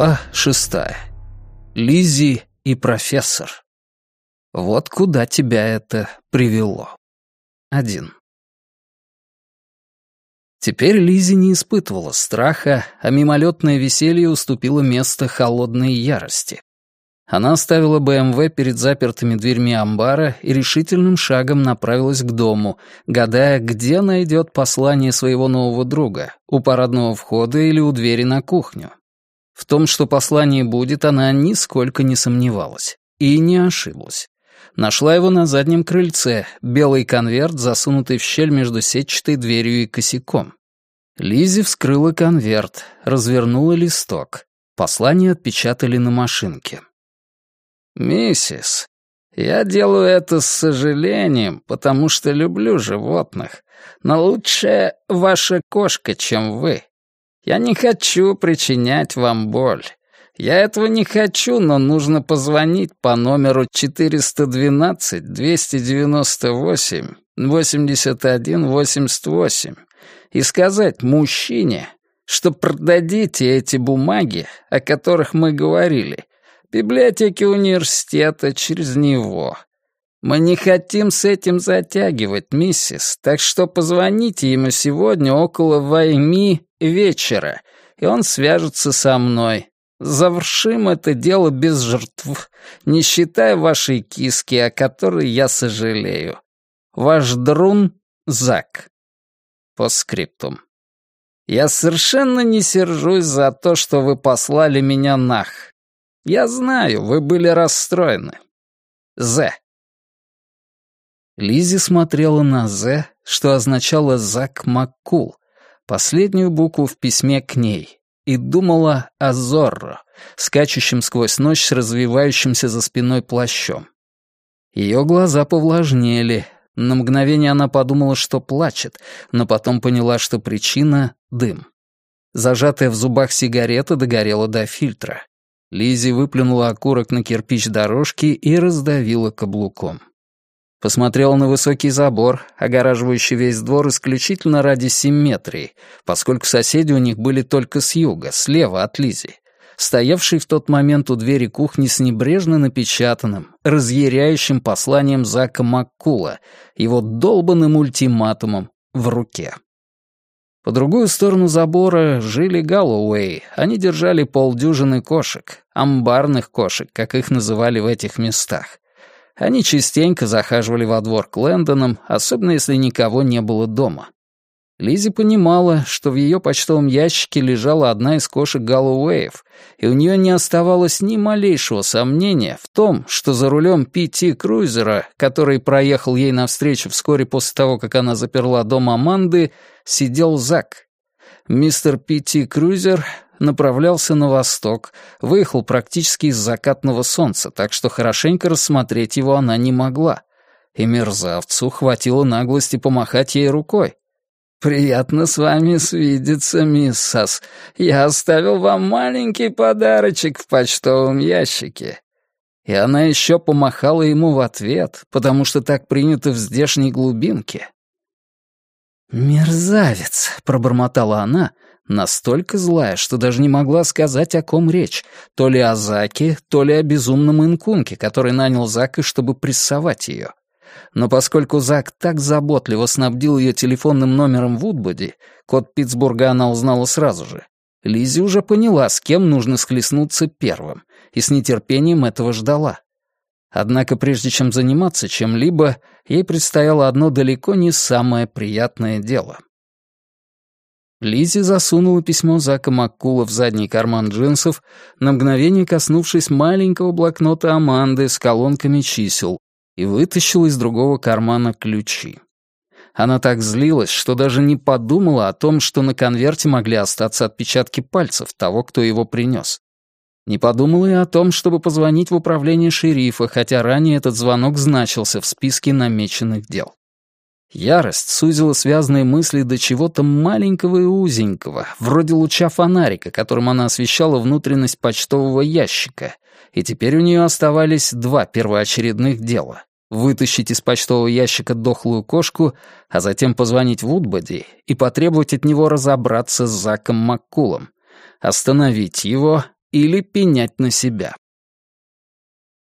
Глава шестая. Лизи и профессор. Вот куда тебя это привело. Один. Теперь Лизи не испытывала страха, а мимолетное веселье уступило место холодной ярости. Она оставила БМВ перед запертыми дверьми амбара и решительным шагом направилась к дому, гадая, где найдет послание своего нового друга, у парадного входа или у двери на кухню. В том, что послание будет, она нисколько не сомневалась. И не ошиблась. Нашла его на заднем крыльце, белый конверт, засунутый в щель между сетчатой дверью и косяком. Лизи вскрыла конверт, развернула листок. Послание отпечатали на машинке. «Миссис, я делаю это с сожалением, потому что люблю животных, но лучше ваша кошка, чем вы. Я не хочу причинять вам боль. Я этого не хочу, но нужно позвонить по номеру 412-298-81-88 и сказать мужчине, что продадите эти бумаги, о которых мы говорили, библиотеке университета через него. Мы не хотим с этим затягивать, миссис, так что позвоните ему сегодня около восьми вечера, и он свяжется со мной. Завершим это дело без жертв, не считая вашей киски, о которой я сожалею. Ваш друн Зак. По скриптум. Я совершенно не сержусь за то, что вы послали меня нах. Я знаю, вы были расстроены. З. Лизи смотрела на З, что означало Зак Маккул, последнюю букву в письме к ней, и думала о Зорро, скачущем сквозь ночь с развивающимся за спиной плащом. Ее глаза повлажнели. На мгновение она подумала, что плачет, но потом поняла, что причина — дым. Зажатая в зубах сигарета догорела до фильтра. Лизи выплюнула окурок на кирпич дорожки и раздавила каблуком. Посмотрел на высокий забор, огораживающий весь двор исключительно ради симметрии, поскольку соседи у них были только с юга, слева от Лизи, стоявший в тот момент у двери кухни с небрежно напечатанным, разъяряющим посланием Зака Маккула, его долбанным ультиматумом в руке. По другую сторону забора жили Галлоуэй. Они держали полдюжины кошек, амбарных кошек, как их называли в этих местах. Они частенько захаживали во двор к Лэндонам, особенно если никого не было дома. Лизи понимала, что в ее почтовом ящике лежала одна из кошек Галлоуэев, и у нее не оставалось ни малейшего сомнения в том, что за рулем Пи-Ти Круизера, который проехал ей навстречу вскоре после того, как она заперла дом Аманды, сидел Зак. Мистер Пи-Ти Круизер направлялся на восток, выехал практически из закатного солнца, так что хорошенько рассмотреть его она не могла. И мерзавцу хватило наглости помахать ей рукой. «Приятно с вами свидеться, мисс Сас. Я оставил вам маленький подарочек в почтовом ящике». И она еще помахала ему в ответ, потому что так принято в здешней глубинке. «Мерзавец!» — пробормотала она, настолько злая, что даже не могла сказать, о ком речь, то ли о Заке, то ли о безумном инкунке, который нанял Зака, чтобы прессовать ее. Но поскольку Зак так заботливо снабдил ее телефонным номером Вудбоди, код Питтсбурга она узнала сразу же, Лизи уже поняла, с кем нужно схлестнуться первым, и с нетерпением этого ждала. Однако прежде чем заниматься чем-либо, ей предстояло одно далеко не самое приятное дело. Лизи засунула письмо Зака Маккула в задний карман джинсов, на мгновение коснувшись маленького блокнота Аманды с колонками чисел, и вытащила из другого кармана ключи. Она так злилась, что даже не подумала о том, что на конверте могли остаться отпечатки пальцев того, кто его принес. Не подумала и о том, чтобы позвонить в управление шерифа, хотя ранее этот звонок значился в списке намеченных дел. Ярость сузила связанные мысли до чего-то маленького и узенького, вроде луча фонарика, которым она освещала внутренность почтового ящика, и теперь у нее оставались два первоочередных дела — вытащить из почтового ящика дохлую кошку, а затем позвонить Вудбоди и потребовать от него разобраться с Заком Маккулом, остановить его или пенять на себя.